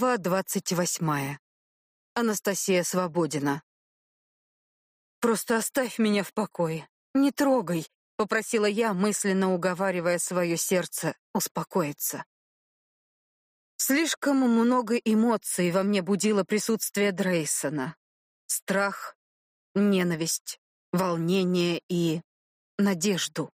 Глава двадцать восьмая. Анастасия Свободина. Просто оставь меня в покое. Не трогай, попросила я, мысленно уговаривая свое сердце успокоиться. Слишком много эмоций во мне будило присутствие Дрейсона. Страх, ненависть, волнение и надежду.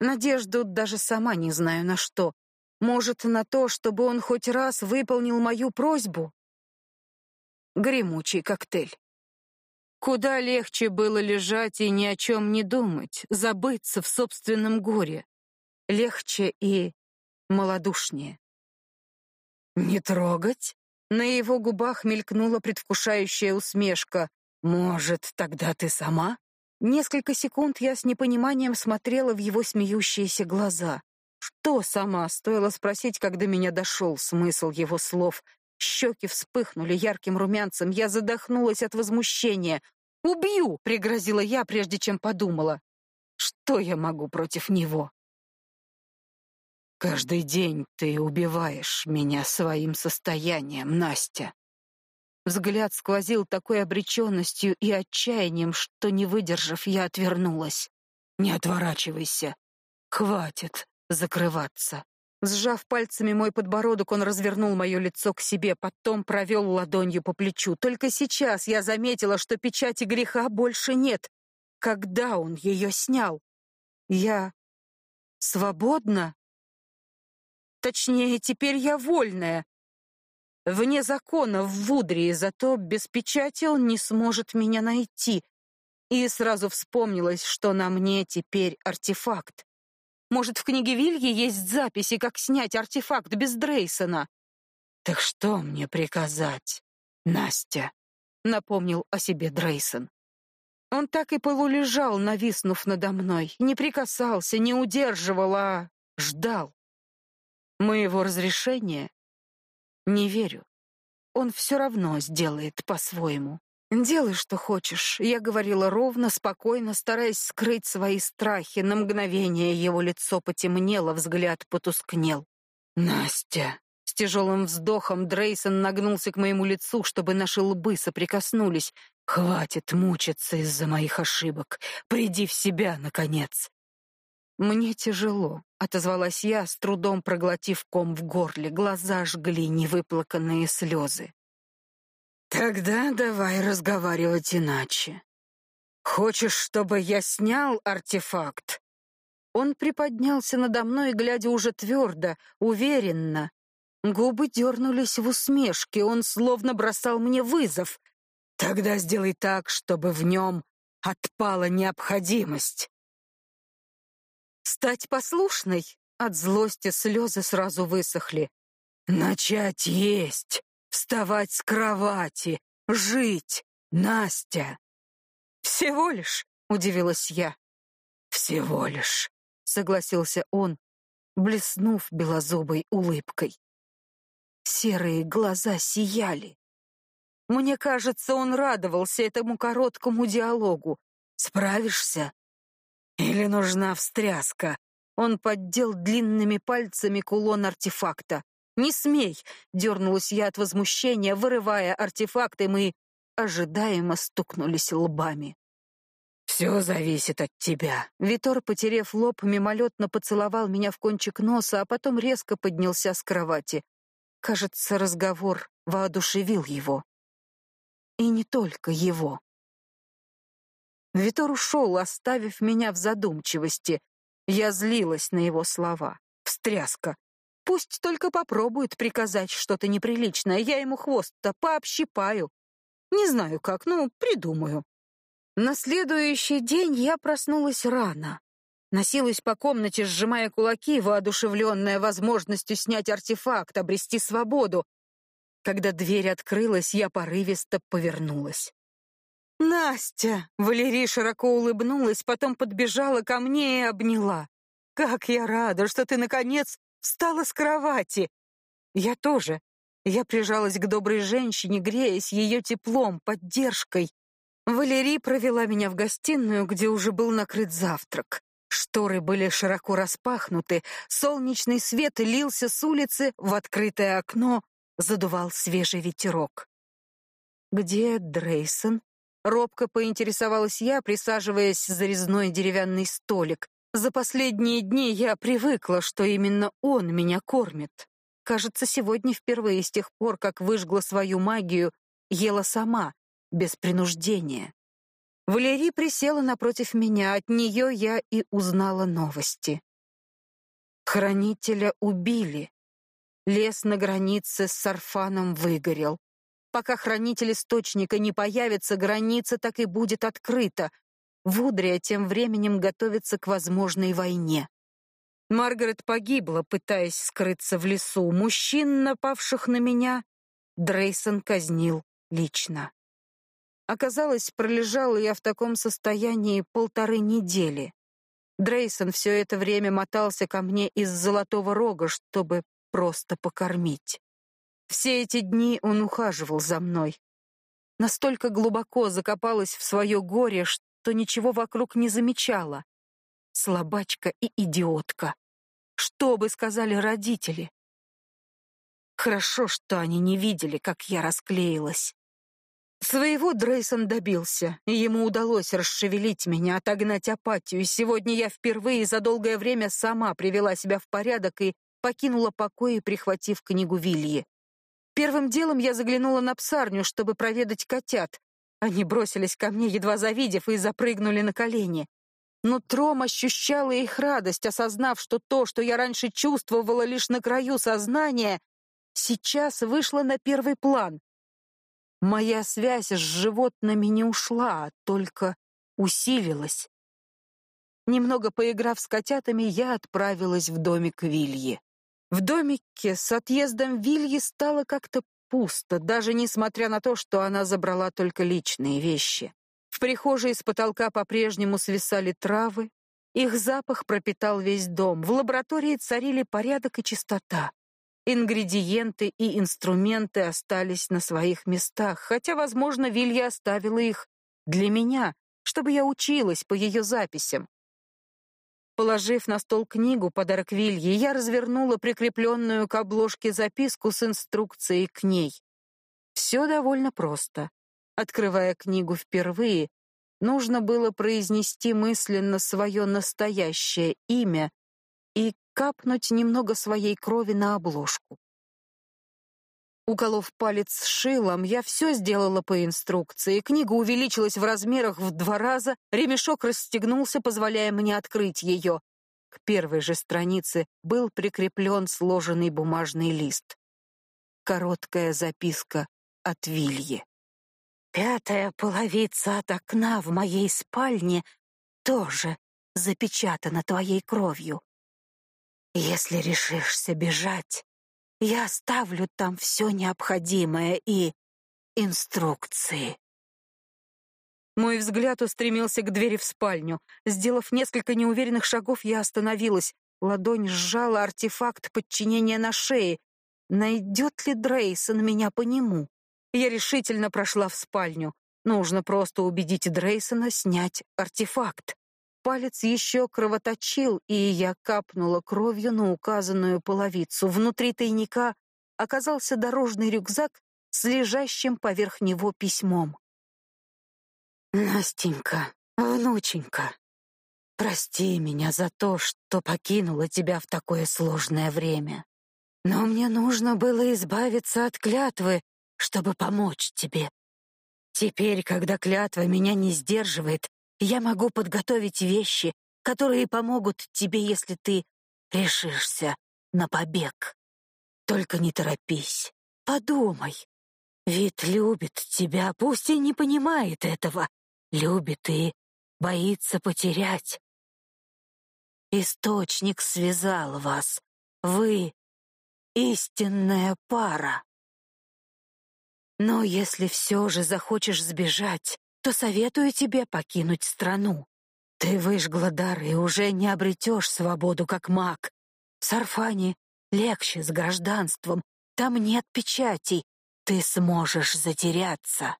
Надежду даже сама не знаю на что, может, на то, чтобы он хоть раз выполнил мою просьбу? Гремучий коктейль. Куда легче было лежать и ни о чем не думать, забыться в собственном горе. Легче и малодушнее. «Не трогать?» На его губах мелькнула предвкушающая усмешка. «Может, тогда ты сама?» Несколько секунд я с непониманием смотрела в его смеющиеся глаза. Что сама, стоило спросить, когда меня дошел смысл его слов. Щеки вспыхнули ярким румянцем, я задохнулась от возмущения. «Убью!» — пригрозила я, прежде чем подумала. Что я могу против него? Каждый день ты убиваешь меня своим состоянием, Настя. Взгляд сквозил такой обреченностью и отчаянием, что, не выдержав, я отвернулась. Не отворачивайся. Хватит закрываться. Сжав пальцами мой подбородок, он развернул мое лицо к себе, потом провел ладонью по плечу. Только сейчас я заметила, что печати греха больше нет. Когда он ее снял? Я свободна? Точнее, теперь я вольная. Вне закона в Вудрии, зато без печати он не сможет меня найти. И сразу вспомнилось, что на мне теперь артефакт. Может, в книге Вильи есть записи, как снять артефакт без Дрейсона? Так что мне приказать, Настя? напомнил о себе Дрейсон. Он так и полулежал, нависнув надо мной, не прикасался, не удерживал, а ждал. Моего разрешения не верю. Он все равно сделает по-своему. «Делай, что хочешь», — я говорила ровно, спокойно, стараясь скрыть свои страхи. На мгновение его лицо потемнело, взгляд потускнел. «Настя!» С тяжелым вздохом Дрейсон нагнулся к моему лицу, чтобы наши лбы соприкоснулись. «Хватит мучиться из-за моих ошибок. Приди в себя, наконец!» «Мне тяжело», — отозвалась я, с трудом проглотив ком в горле. Глаза жгли невыплаканные слезы. Тогда давай разговаривать иначе. Хочешь, чтобы я снял артефакт? Он приподнялся надо мной, глядя уже твердо, уверенно. Губы дернулись в усмешке, он словно бросал мне вызов. Тогда сделай так, чтобы в нем отпала необходимость. Стать послушной? От злости слезы сразу высохли. Начать есть вставать с кровати, жить, Настя. Всего лишь, удивилась я. Всего лишь, согласился он, блеснув белозубой улыбкой. Серые глаза сияли. Мне кажется, он радовался этому короткому диалогу. Справишься? Или нужна встряска? Он поддел длинными пальцами кулон артефакта. «Не смей!» — дернулась я от возмущения, вырывая артефакты, мы ожидаемо стукнулись лбами. «Все зависит от тебя». Витор, потерев лоб, мимолетно поцеловал меня в кончик носа, а потом резко поднялся с кровати. Кажется, разговор воодушевил его. И не только его. Витор ушел, оставив меня в задумчивости. Я злилась на его слова. Встряска. Пусть только попробует приказать что-то неприличное, я ему хвост-то пообщипаю. Не знаю как, ну, придумаю. На следующий день я проснулась рано. Носилась по комнате, сжимая кулаки, воодушевленная возможностью снять артефакт, обрести свободу. Когда дверь открылась, я порывисто повернулась. «Настя!» — Валерия широко улыбнулась, потом подбежала ко мне и обняла. «Как я рада, что ты, наконец, встала с кровати. Я тоже. Я прижалась к доброй женщине, греясь ее теплом, поддержкой. Валерий провела меня в гостиную, где уже был накрыт завтрак. Шторы были широко распахнуты, солнечный свет лился с улицы в открытое окно. задувал свежий ветерок. «Где Дрейсон?» — робко поинтересовалась я, присаживаясь за резной деревянный столик. За последние дни я привыкла, что именно он меня кормит. Кажется, сегодня впервые с тех пор, как выжгла свою магию, ела сама, без принуждения. Валерий присела напротив меня, от нее я и узнала новости. Хранителя убили. Лес на границе с Сарфаном выгорел. Пока хранитель источника не появится, граница так и будет открыта. Вудрия тем временем готовится к возможной войне. Маргарет погибла, пытаясь скрыться в лесу. Мужчин, напавших на меня, Дрейсон казнил лично. Оказалось, пролежала я в таком состоянии полторы недели. Дрейсон все это время мотался ко мне из Золотого Рога, чтобы просто покормить. Все эти дни он ухаживал за мной. Настолько глубоко закопалась в свое горе, что ничего вокруг не замечала. Слабачка и идиотка. Что бы сказали родители? Хорошо, что они не видели, как я расклеилась. Своего Дрейсон добился, и ему удалось расшевелить меня, отогнать апатию. Сегодня я впервые за долгое время сама привела себя в порядок и покинула покои, прихватив книгу Вильи. Первым делом я заглянула на псарню, чтобы проведать котят. Они бросились ко мне, едва завидев, и запрыгнули на колени. Но Тром ощущала их радость, осознав, что то, что я раньше чувствовала лишь на краю сознания, сейчас вышло на первый план. Моя связь с животными не ушла, а только усилилась. Немного поиграв с котятами, я отправилась в домик Вильи. В домике с отъездом Вильи стало как-то пусто, даже несмотря на то, что она забрала только личные вещи. В прихожей с потолка по-прежнему свисали травы, их запах пропитал весь дом. В лаборатории царили порядок и чистота. Ингредиенты и инструменты остались на своих местах, хотя, возможно, Вилья оставила их для меня, чтобы я училась по ее записям. Положив на стол книгу подарок Вилье, я развернула прикрепленную к обложке записку с инструкцией к ней. Все довольно просто. Открывая книгу впервые, нужно было произнести мысленно свое настоящее имя и капнуть немного своей крови на обложку. Уколов палец шилом, я все сделала по инструкции. Книга увеличилась в размерах в два раза, ремешок расстегнулся, позволяя мне открыть ее. К первой же странице был прикреплен сложенный бумажный лист. Короткая записка от Вильи. Пятая половица от окна в моей спальне тоже запечатана твоей кровью. Если решишься бежать, я оставлю там все необходимое и инструкции. Мой взгляд устремился к двери в спальню. Сделав несколько неуверенных шагов, я остановилась. Ладонь сжала артефакт подчинения на шее. Найдет ли Дрейсон меня по нему? Я решительно прошла в спальню. Нужно просто убедить Дрейсона снять артефакт. Палец еще кровоточил, и я капнула кровью на указанную половицу. Внутри тайника оказался дорожный рюкзак с лежащим поверх него письмом. Настенька, внученька, прости меня за то, что покинула тебя в такое сложное время. Но мне нужно было избавиться от клятвы, чтобы помочь тебе. Теперь, когда клятва меня не сдерживает, я могу подготовить вещи, которые помогут тебе, если ты решишься на побег. Только не торопись. Подумай. Вид любит тебя, пусть и не понимает этого. Любит и боится потерять. Источник связал вас. Вы — истинная пара. Но если все же захочешь сбежать, то советую тебе покинуть страну. Ты выжгла дар и уже не обретешь свободу как маг. В Сарфане легче с гражданством, там нет печатей, ты сможешь затеряться.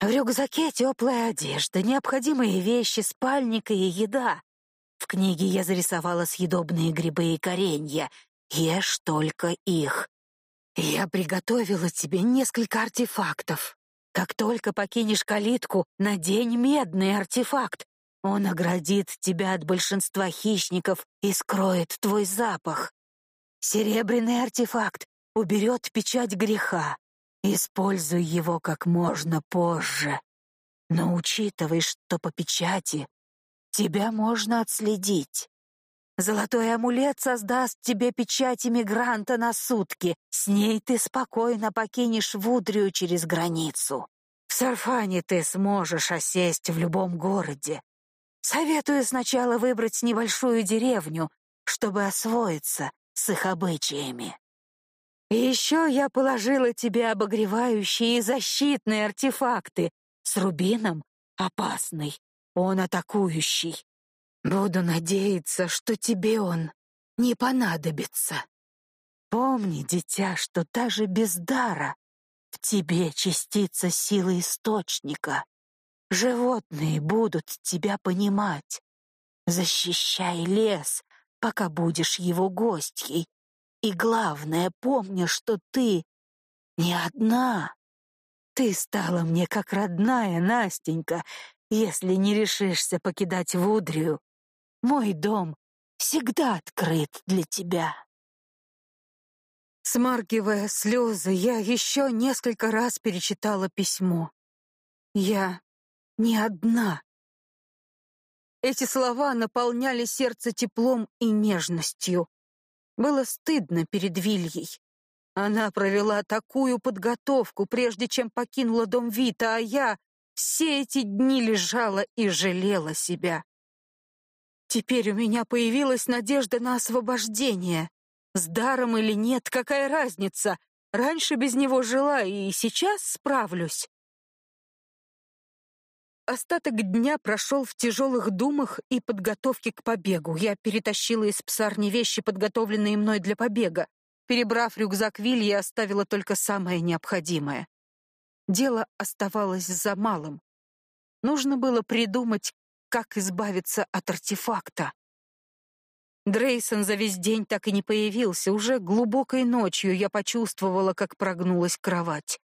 В рюкзаке теплая одежда, необходимые вещи, спальник и еда. В книге я зарисовала съедобные грибы и коренья. Ешь только их. Я приготовила тебе несколько артефактов. Как только покинешь калитку, надень медный артефакт. Он оградит тебя от большинства хищников и скроет твой запах. Серебряный артефакт уберет печать греха. Используй его как можно позже. Но учитывай, что по печати тебя можно отследить. Золотой амулет создаст тебе печать иммигранта на сутки. С ней ты спокойно покинешь Вудрию через границу. В Сарфане ты сможешь осесть в любом городе. Советую сначала выбрать небольшую деревню, чтобы освоиться с их обычаями. И еще я положила тебе обогревающие и защитные артефакты. С рубином опасный, он атакующий. Буду надеяться, что тебе он не понадобится. Помни, дитя, что даже без дара в тебе частица силы источника. Животные будут тебя понимать. Защищай лес, пока будешь его гостьей. И главное, помни, что ты не одна. Ты стала мне как родная, Настенька, если не решишься покидать Вудрию. Мой дом всегда открыт для тебя. Смаргивая слезы, я еще несколько раз перечитала письмо. Я не одна. Эти слова наполняли сердце теплом и нежностью. Было стыдно перед Вильей. Она провела такую подготовку, прежде чем покинула дом Вита, а я все эти дни лежала и жалела себя. Теперь у меня появилась надежда на освобождение. С даром или нет, какая разница? Раньше без него жила и сейчас справлюсь. Остаток дня прошел в тяжелых думах и подготовке к побегу. Я перетащила из псарни вещи, подготовленные мной для побега. Перебрав рюкзак Вильи, оставила только самое необходимое. Дело оставалось за малым. Нужно было придумать, как избавиться от артефакта. Дрейсон за весь день так и не появился. Уже глубокой ночью я почувствовала, как прогнулась кровать.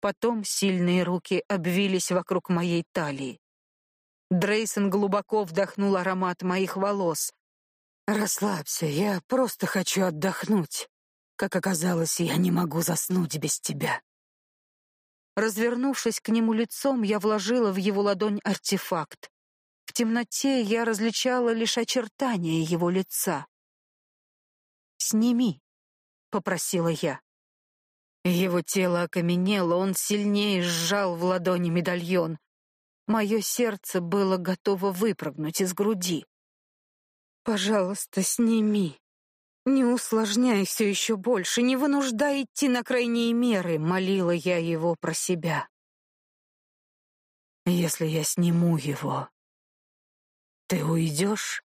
Потом сильные руки обвились вокруг моей талии. Дрейсон глубоко вдохнул аромат моих волос. «Расслабься, я просто хочу отдохнуть. Как оказалось, я не могу заснуть без тебя». Развернувшись к нему лицом, я вложила в его ладонь артефакт. В темноте я различала лишь очертания его лица. «Сними», — попросила я. Его тело окаменело, он сильнее сжал в ладони медальон. Мое сердце было готово выпрыгнуть из груди. «Пожалуйста, сними. Не усложняй все еще больше, не вынуждай идти на крайние меры», — молила я его про себя. «Если я сниму его, ты уйдешь?»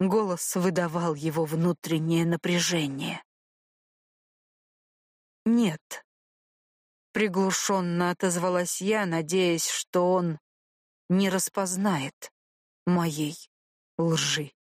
Голос выдавал его внутреннее напряжение. «Нет», — приглушенно отозвалась я, надеясь, что он не распознает моей лжи.